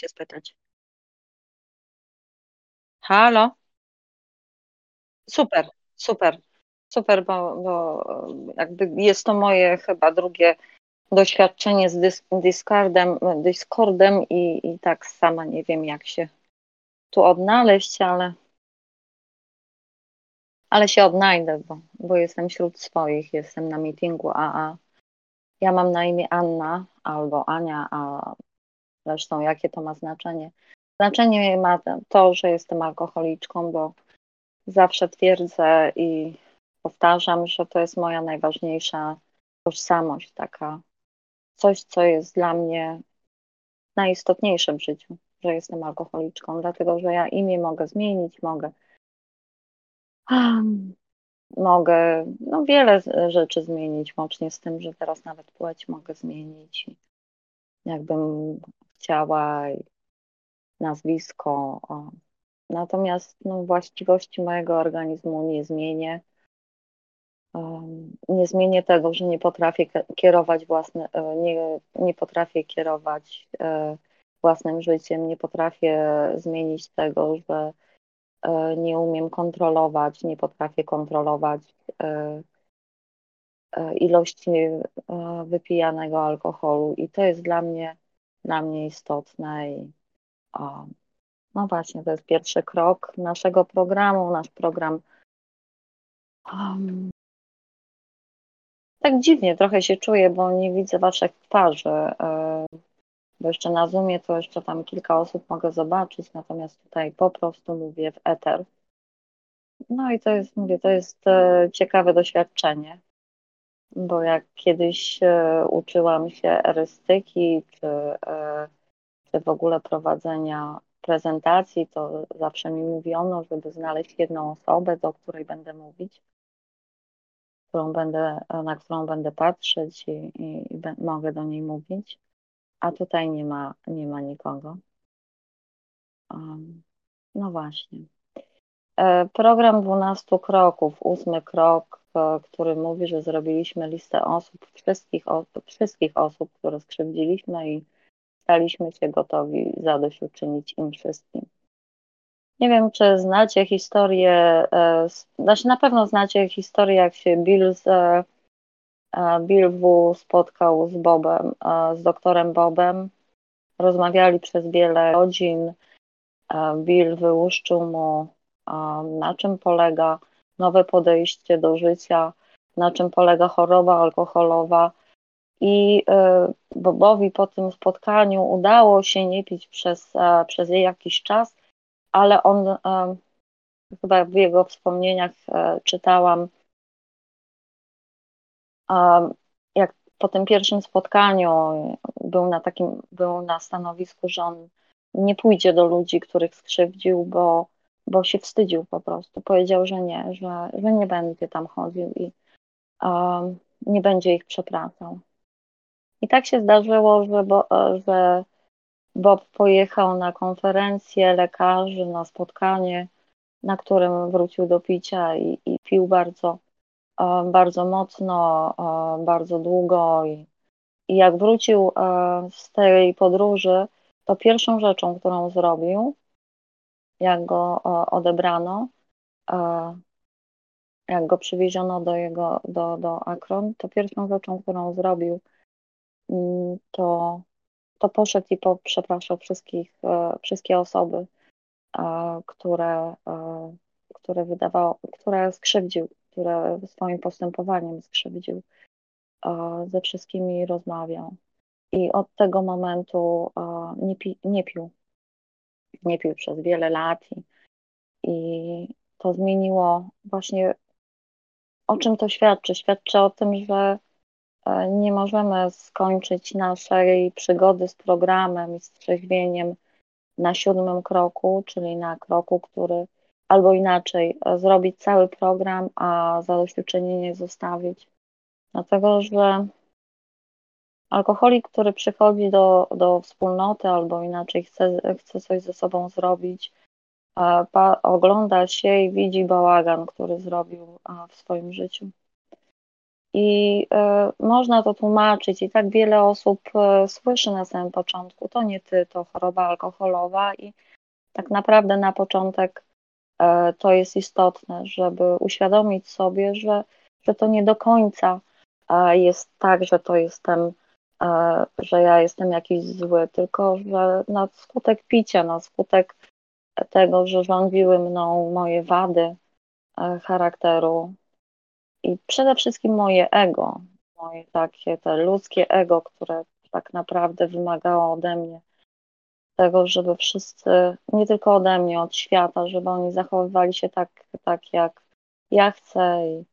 Cię spytać. Halo? Super, super, super, bo, bo jakby jest to moje chyba drugie doświadczenie z dys Discordem, Discordem i, i tak sama nie wiem, jak się tu odnaleźć, ale, ale się odnajdę, bo, bo jestem wśród swoich, jestem na meetingu AA. Ja mam na imię Anna albo Ania, a zresztą jakie to ma znaczenie? Znaczenie ma to, że jestem alkoholiczką, bo zawsze twierdzę i powtarzam, że to jest moja najważniejsza tożsamość, taka coś, co jest dla mnie najistotniejsze w życiu, że jestem alkoholiczką, dlatego że ja imię mogę zmienić, mogę mogę no, wiele rzeczy zmienić, łącznie z tym, że teraz nawet płeć mogę zmienić. Jakbym chciała nazwisko. Natomiast no, właściwości mojego organizmu nie zmienię. Nie zmienię tego, że nie potrafię kierować własne, e, nie, nie potrafię kierować e, własnym życiem, nie potrafię zmienić tego, że e, nie umiem kontrolować, nie potrafię kontrolować ilości wypijanego alkoholu i to jest dla mnie, dla mnie istotne i no właśnie, to jest pierwszy krok naszego programu. Nasz program um, tak dziwnie trochę się czuję, bo nie widzę waszych twarzy. E, bo jeszcze na Zoomie to jeszcze tam kilka osób mogę zobaczyć, natomiast tutaj po prostu mówię w eter. No i to jest, mówię, to jest e, ciekawe doświadczenie, bo jak kiedyś e, uczyłam się erystyki, czy, czy w ogóle prowadzenia prezentacji, to zawsze mi mówiono, żeby znaleźć jedną osobę, do której będę mówić, którą będę, na którą będę patrzeć i, i, i mogę do niej mówić, a tutaj nie ma, nie ma nikogo. Um, no właśnie. E, program 12 kroków, ósmy krok, e, który mówi, że zrobiliśmy listę osób, wszystkich, wszystkich osób, które skrzywdziliśmy i staliśmy się gotowi zadośćuczynić im wszystkim. Nie wiem, czy znacie historię, e, znaczy na pewno znacie historię, jak się Bill, z, e, e, Bill W. spotkał z Bobem, z doktorem Bobem. Rozmawiali przez wiele godzin. Bill wyłuszczył mu, na czym polega nowe podejście do życia, na czym polega choroba alkoholowa, i e, Bobowi po tym spotkaniu udało się nie pić przez, e, przez jakiś czas, ale on e, chyba w jego wspomnieniach czytałam, jak po tym pierwszym spotkaniu był na takim, był na stanowisku, że on nie pójdzie do ludzi, których skrzywdził, bo, bo się wstydził po prostu. Powiedział, że nie, że, że nie będzie tam chodził i um, nie będzie ich przepraszał. I tak się zdarzyło, że, Bo, że Bob pojechał na konferencję lekarzy, na spotkanie, na którym wrócił do picia i, i pił bardzo, e, bardzo mocno, e, bardzo długo. I, I jak wrócił e, z tej podróży, to pierwszą rzeczą, którą zrobił, jak go odebrano, jak go przywieziono do jego, do, do Akron, to pierwszą rzeczą, którą zrobił, Mm, to, to poszedł i po, przepraszał wszystkich, e, wszystkie osoby, e, które, e, które wydawało, które skrzywdził, które swoim postępowaniem skrzywdził, ze wszystkimi rozmawiał. I od tego momentu nie, pi, nie pił. Nie pił przez wiele lat i, i to zmieniło właśnie, o czym to świadczy? Świadczy o tym, że E, nie możemy skończyć naszej przygody z programem i z trzeźwieniem na siódmym kroku, czyli na kroku, który albo inaczej zrobić cały program, a zadośćuczynienie zostawić. Dlatego, że alkoholik, który przychodzi do, do wspólnoty albo inaczej chce, chce coś ze sobą zrobić, pa, ogląda się i widzi bałagan, który zrobił w swoim życiu. I y, można to tłumaczyć, i tak wiele osób y, słyszy na samym początku: to nie ty, to choroba alkoholowa, i tak naprawdę na początek y, to jest istotne, żeby uświadomić sobie, że, że to nie do końca jest tak, że to jestem, że ja jestem jakiś zły, tylko że na skutek picia, na skutek tego, że rządziły mną moje wady charakteru, i przede wszystkim moje ego, moje takie te ludzkie ego, które tak naprawdę wymagało ode mnie tego, żeby wszyscy, nie tylko ode mnie, od świata, żeby oni zachowywali się tak, tak jak ja chcę i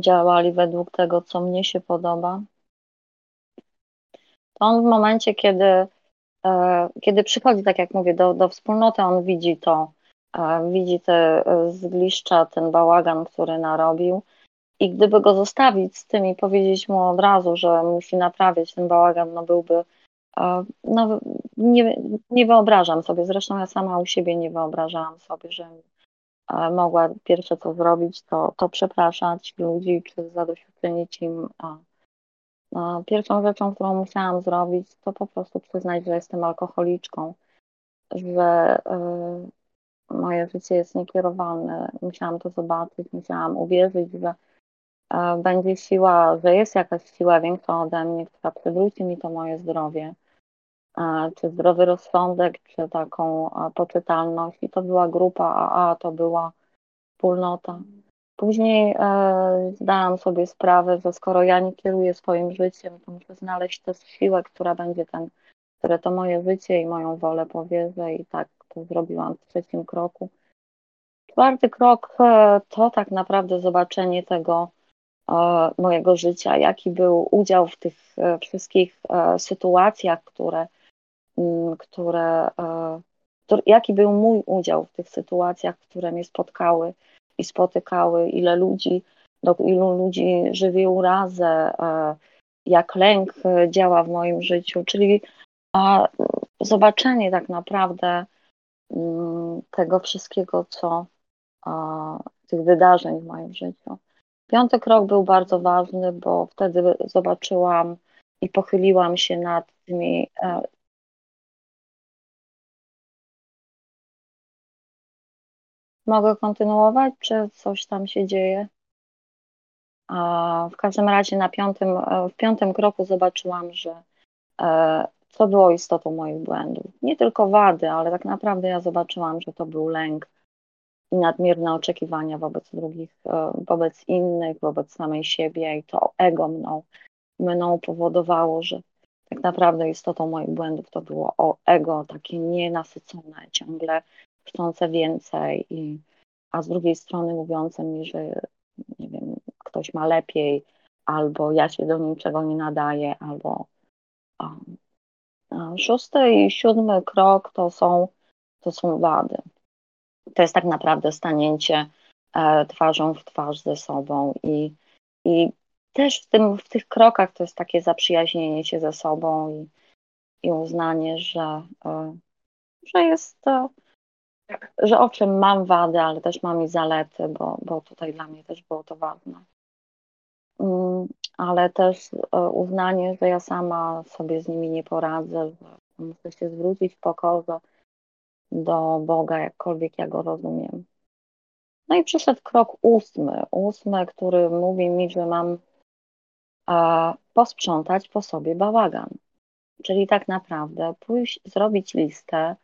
działali według tego, co mnie się podoba. To on w momencie, kiedy, e, kiedy przychodzi, tak jak mówię, do, do wspólnoty, on widzi to, widzi te e, zgliszcza, ten bałagan, który narobił. I gdyby go zostawić z tym i powiedzieć mu od razu, że musi naprawiać ten bałagan, no byłby. No, nie, nie wyobrażam sobie, zresztą ja sama u siebie nie wyobrażałam sobie, że mogła pierwsze co zrobić, to, to przepraszać ludzi, czy zadośćuczynić im. Pierwszą rzeczą, którą musiałam zrobić, to po prostu przyznać, że jestem alkoholiczką, że e, moje życie jest niekierowane. Musiałam to zobaczyć, musiałam uwierzyć, że e, będzie siła, że jest jakaś siła większa ode mnie, która przywróci mi to moje zdrowie, e, czy zdrowy rozsądek, czy taką e, poczytalność. I to była grupa AA, to była wspólnota. Później e, zdałam sobie sprawę, że skoro ja nie kieruję swoim życiem, to muszę znaleźć tę siłę, która będzie ten, które to moje życie i moją wolę powierzę. I tak to zrobiłam w trzecim kroku. Czwarty krok e, to tak naprawdę zobaczenie tego e, mojego życia, jaki był udział w tych e, wszystkich sytuacjach, które, mm, które jaki był mój udział w tych sytuacjach, które mnie spotkały i spotykały, ile ludzi, do ilu ludzi żywi urazę, jak lęk działa w moim życiu, czyli zobaczenie tak naprawdę Mm, tego wszystkiego, co tych wydarzeń w moim życiu. Piąty krok był bardzo ważny, bo wtedy zobaczyłam i pochyliłam się nad tymi. Mogę kontynuować, czy coś tam się dzieje? A w każdym razie na piątym, e, w piątym kroku zobaczyłam, że e, co było istotą moich błędów. Nie tylko wady, ale tak naprawdę ja zobaczyłam, że to był lęk i nadmierne oczekiwania wobec drugich, e, wobec innych, wobec samej siebie i to ego mną, mną powodowało, że tak naprawdę istotą moich błędów to było o ego, takie nienasycone, ciągle chcące więcej, i, a z drugiej strony mówiące mi, że nie wiem, ktoś ma lepiej, albo ja się do niczego nie nadaję, albo um, Szósty i siódmy krok to są, to są wady. To jest tak naprawdę stanięcie e, twarzą w twarz ze sobą i, i też w, tym, w tych krokach to jest takie zaprzyjaźnienie się ze sobą i, i uznanie, że, e, że jest że owszem, mam wady, ale też mam i zalety, bo, bo tutaj dla mnie też było to ważne. Mm, ale też e, uznanie, że ja sama sobie z nimi nie poradzę, że muszę się zwrócić w pokorze do Boga, jakkolwiek ja go rozumiem. No i przyszedł krok ósmy, ósmy, który mówi mi, że mam a, posprzątać po sobie bałagan. Czyli tak naprawdę pójść, zrobić listę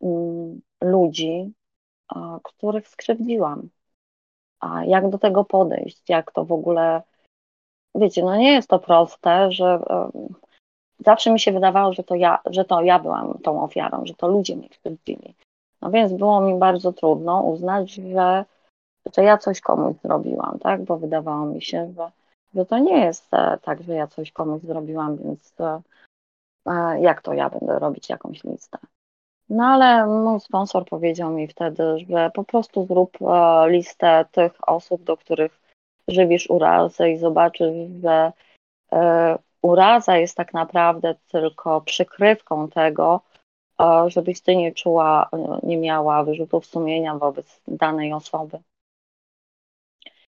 mm, ludzi, których skrzywdziłam, a jak do tego podejść, jak to w ogóle, wiecie, no nie jest to proste, że zawsze mi się wydawało, że to ja, że to ja byłam tą ofiarą, że to ludzie mnie krzywdzili. No więc było mi bardzo trudno uznać, że, że ja coś komuś zrobiłam, tak? Bo wydawało mi się, że, że to nie jest e, tak, że ja coś komuś zrobiłam, więc e, e, jak to ja będę robić jakąś listę. No ale mój sponsor powiedział mi wtedy, że po prostu zrób e, listę tych osób, do których żywisz urazę i zobaczysz, że e, uraza jest tak naprawdę tylko przykrywką tego, e, żebyś ty nie czuła, nie miała wyrzutów sumienia wobec danej osoby.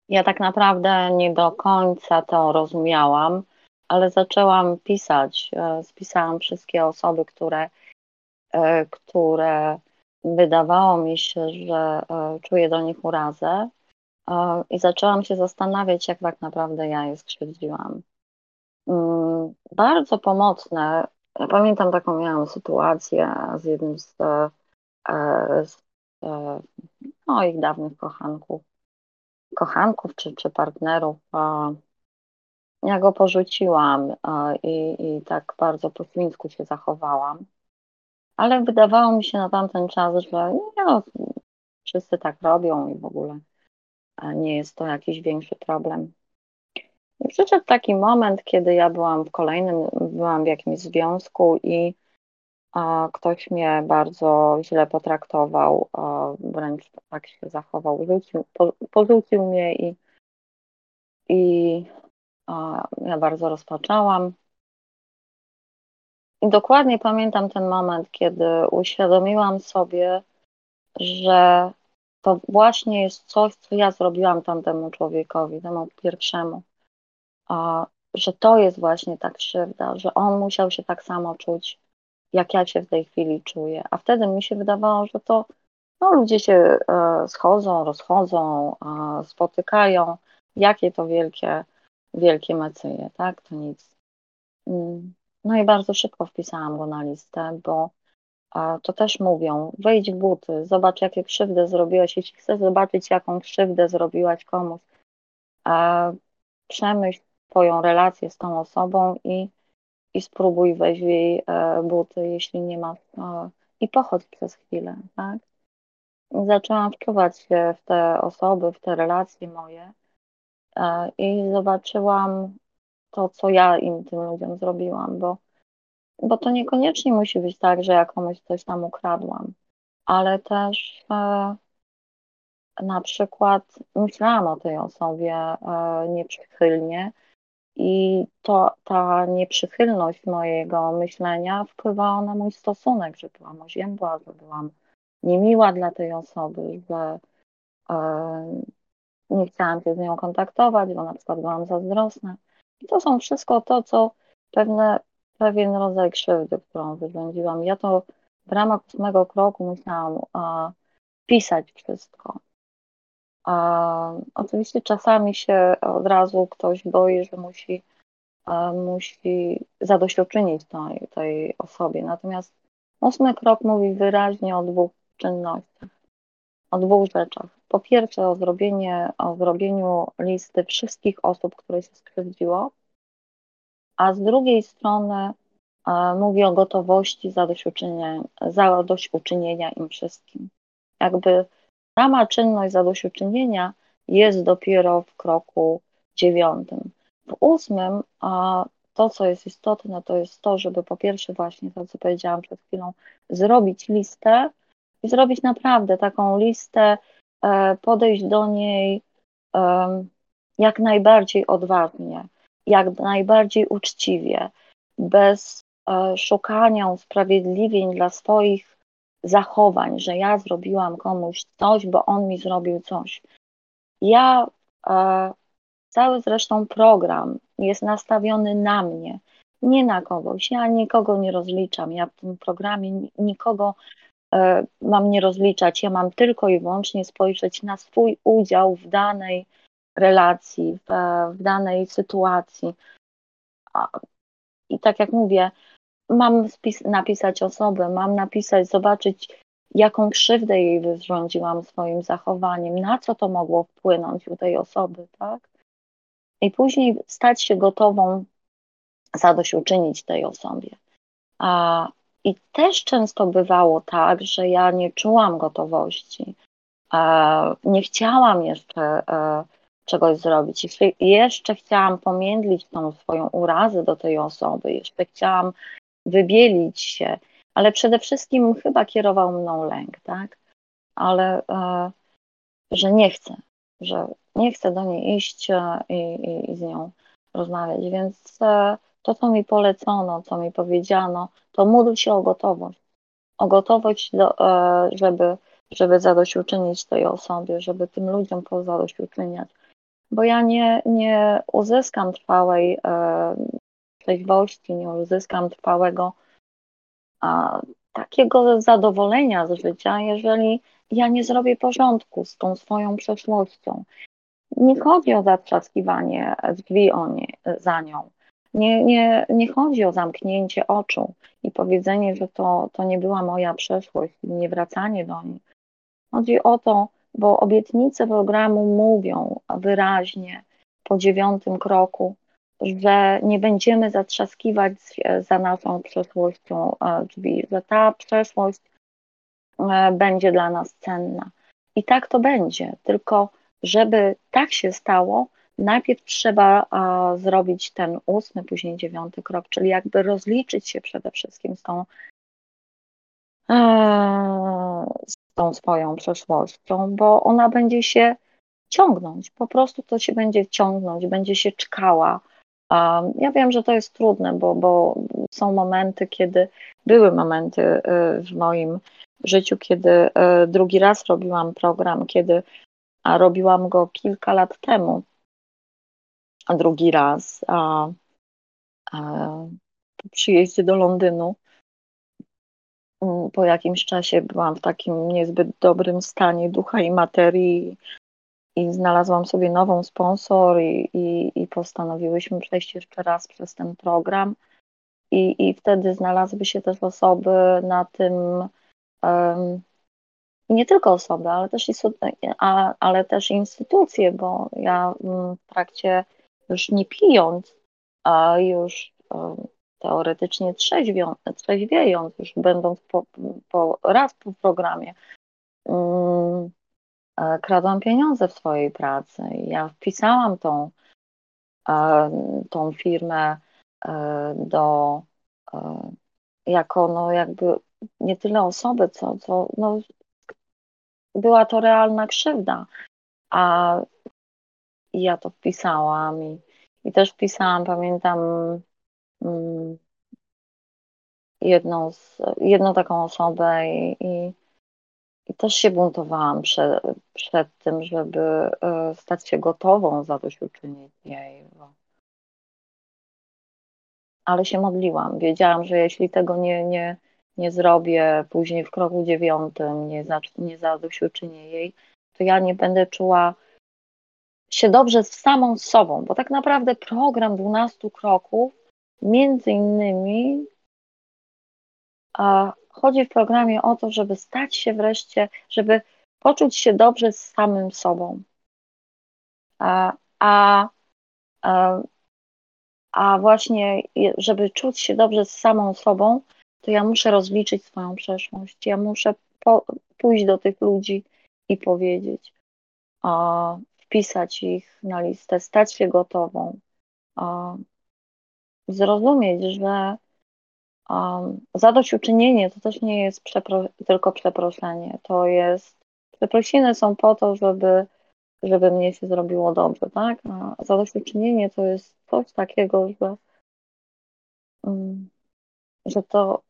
Ja tak naprawdę nie do końca to rozumiałam, ale zaczęłam pisać. Spisałam wszystkie osoby, które, które wydawało mi się, że e, czuję do nich urazę. I zaczęłam się zastanawiać, jak tak naprawdę ja je skrzywdziłam. Mm, bardzo pomocne. Ja pamiętam taką miałam sytuację z jednym z, z moich dawnych kochanków kochanków czy, czy partnerów. Ja go porzuciłam i, i tak bardzo po świńsku się zachowałam. Ale wydawało mi się na tamten czas, że no, wszyscy tak robią i w ogóle nie jest to jakiś większy problem. I przyszedł taki moment, kiedy ja byłam w kolejnym, byłam w jakimś związku i a, ktoś mnie bardzo źle potraktował, a, wręcz tak się zachował, rzucił, po, porzucił mnie i, i a, ja bardzo rozpaczałam. I dokładnie pamiętam ten moment, kiedy uświadomiłam sobie, że to właśnie jest coś, co ja zrobiłam tamtemu człowiekowi, temu pierwszemu. A, że to jest właśnie ta krzywda, że on musiał się tak samo czuć jak ja się w tej chwili czuję. A wtedy mi się wydawało, że to no, ludzie się e, schodzą, rozchodzą, e, spotykają. Jakie to wielkie, wielkie mecyje, tak? To nic. Mm. No i bardzo szybko wpisałam go na listę, bo to też mówią, wejdź w buty, zobacz jakie krzywdę zrobiłaś. Jeśli chcesz zobaczyć, jaką krzywdę zrobiłaś komuś, przemyśl Twoją relację z tą osobą i i spróbuj wejść w jej e, buty, jeśli nie ma, i pochodź przez chwilę, tak? zaczęłam wczuwać się w te osoby, w te relacje moje e, i zobaczyłam to, co ja im, tym ludziom zrobiłam, bo, bo to niekoniecznie musi być tak, że ja komuś coś tam ukradłam, ale też na przykład myślałam o tej osobie nieprzychylnie, i to, ta nieprzychylność mojego myślenia wpływała na mój stosunek, że byłam oziębła, że byłam niemiła dla tej osoby, że e, nie chciałam się z nią kontaktować, bo na przykład byłam zazdrosna. I to są wszystko to, co pewne, pewien rodzaj krzywdy, którą wyrządziłam. Ja to w ramach ósmego kroku musiałam e, pisać wszystko. Oczywiście czasami się od razu ktoś boi, że musi, musi zadośćuczynić tej, tej osobie. Natomiast ósmy krok mówi wyraźnie o dwóch czynnościach, o dwóch rzeczach. Po pierwsze o, zrobienie, o zrobieniu listy wszystkich osób, które się skrzywdziło, a z drugiej strony mówi o gotowości zadośćuczynienia, im wszystkim. Jakby Sama czynność zadośćuczynienia jest dopiero w kroku dziewiątym. W ósmym a to, co jest istotne, to jest to, żeby po pierwsze właśnie to, co powiedziałam przed chwilą, zrobić listę i zrobić naprawdę taką listę, e, podejść do niej jak najbardziej odważnie, jak najbardziej uczciwie, bez e, szukania usprawiedliwień dla swoich zachowań, że ja zrobiłam komuś coś, bo on mi zrobił coś. Ja, e, cały zresztą program jest nastawiony na mnie, nie na kogoś. Ja nikogo nie rozliczam. Ja w tym programie nikogo e, mam nie rozliczać. Ja mam tylko i wyłącznie spojrzeć na swój udział w danej relacji, w, w danej sytuacji. I tak jak mówię, mam spis- napisać osobę, mam napisać, zobaczyć, jaką krzywdę jej wyrządziłam swoim zachowaniem, na co to mogło wpłynąć u tej osoby, tak? I później stać się gotową zadośćuczynić tej osobie. A, I też często bywało tak, że ja nie czułam gotowości, a, nie chciałam jeszcze e, czegoś zrobić. Jeszcze chciałam pomiędlić tą swoją urazę do tej osoby, jeszcze chciałam wybielić się, ale przede wszystkim chyba kierował mną lęk, tak? Ale e, że nie chcę, że nie chcę do niej iść e, i, i, z nią rozmawiać, więc e, to, co mi polecono, co mi powiedziano, to módl się o gotowość. O gotowość, do, e, żeby, żeby zadośćuczynić tej osobie, żeby tym ludziom zadośćuczyniać. bo ja nie, nie uzyskam trwałej trzeźwości, nie uzyskam trwałego a, takiego zadowolenia z życia, jeżeli ja nie zrobię porządku z tą swoją przeszłością. Nie chodzi o zatrzaskiwanie drzwi o nie, za nią. Nie, nie, nie chodzi o zamknięcie oczu i powiedzenie, że to, to nie była moja przeszłość, nie wracanie do niej. Chodzi o to, bo obietnice programu mówią wyraźnie po dziewiątym kroku, że nie będziemy zatrzaskiwać za naszą przeszłością e, drzwi, że ta przeszłość e, będzie dla nas cenna. I tak to będzie, tylko żeby tak się stało, najpierw trzeba zrobić ten ósmy, później dziewiąty krok, czyli jakby rozliczyć się przede wszystkim z tą, e, z tą swoją przeszłością, bo ona będzie się ciągnąć, po prostu to się będzie ciągnąć, będzie się czkała. Ja wiem, że to jest trudne, bo, bo są momenty, kiedy były momenty y, w moim życiu, kiedy y, drugi raz robiłam program, kiedy robiłam go kilka lat temu, a drugi raz a, a, po przyjeździe do Londynu. Mm, po jakimś czasie byłam w takim niezbyt dobrym stanie ducha i materii i znalazłam sobie nową sponsor i, i, i postanowiłyśmy przejść jeszcze raz przez ten program. I, I wtedy znalazły się też osoby na tym, um, nie tylko osoby, ale też, ale też instytucje, bo ja w trakcie już nie pijąc, a już teoretycznie trzeźwiejąc, już będąc po, po, raz po programie, um, kradłam pieniądze w swojej pracy. Ja wpisałam tą, tą firmę e, do e, jako no jakby nie tyle osoby, co, co no, była to realna krzywda. A ja to wpisałam i, i też wpisałam, pamiętam mm, jedną, z, jedną taką osobę i, i, i też się buntowałam przed, przed tym, żeby e, stać się gotową zadośćuczynić jej. Ale się modliłam. Wiedziałam, że jeśli tego nie, nie, nie zrobię później w kroku dziewiątym, nie, nie zadośćuczynię jej, to ja nie będę czuła się dobrze z samą sobą, bo tak naprawdę program 12 kroków między innymi a chodzi w programie o to, żeby stać się wreszcie, żeby poczuć się dobrze z samym sobą. A, a, a właśnie, żeby czuć się dobrze z samą sobą, to ja muszę rozliczyć swoją przeszłość. Ja muszę po, pójść do tych ludzi i powiedzieć, a, wpisać ich na listę, stać się gotową, zrozumieć, że zadośćuczynienie to też nie jest przepro tylko przeproszenie. To jest. Przeprosiny są po to, żeby, żeby mnie się zrobiło dobrze, tak? A zadośćuczynienie to jest coś takiego, że, um, że to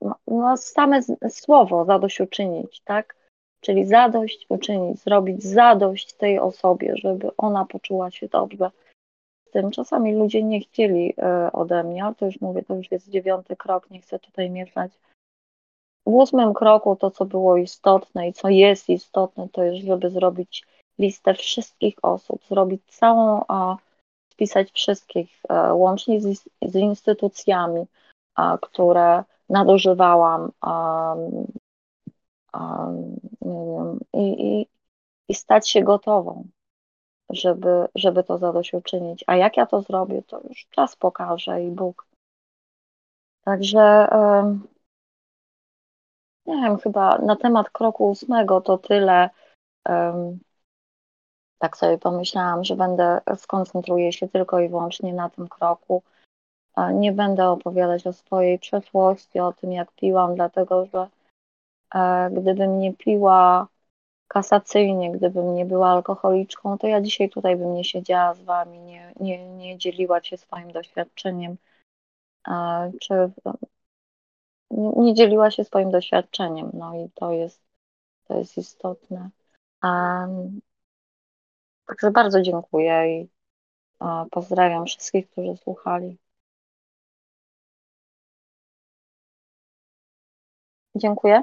no, no, same słowo zadośćuczynić, tak? Czyli zadość uczynić, zrobić zadość tej osobie, żeby ona poczuła się dobrze tym. Czasami ludzie nie chcieli e, ode mnie, ale to już mówię, to już jest dziewiąty krok, nie chcę tutaj mieszać. W ósmym kroku to, co było istotne i co jest istotne, to jest, żeby zrobić listę wszystkich osób, zrobić całą, a spisać wszystkich, e, łącznie z, z instytucjami, które nadużywałam a, wiem, i, i, i stać się gotową żeby, żeby to zadośćuczynić. A jak ja to zrobię, to już czas pokaże i Bóg. Także nie wiem, chyba na temat kroku ósmego to tyle. Tak sobie pomyślałam, że będę skoncentruję się tylko i wyłącznie na tym kroku. Nie będę opowiadać o swojej przeszłości, o tym, jak piłam, dlatego że gdybym nie piła, kasacyjnie, gdybym nie była alkoholiczką, to ja dzisiaj tutaj bym nie siedziała z wami, nie, nie, nie dzieliła się swoim doświadczeniem, czy nie dzieliła się swoim doświadczeniem, no i to jest, to jest istotne. Także bardzo dziękuję i pozdrawiam wszystkich, którzy słuchali. Dziękuję.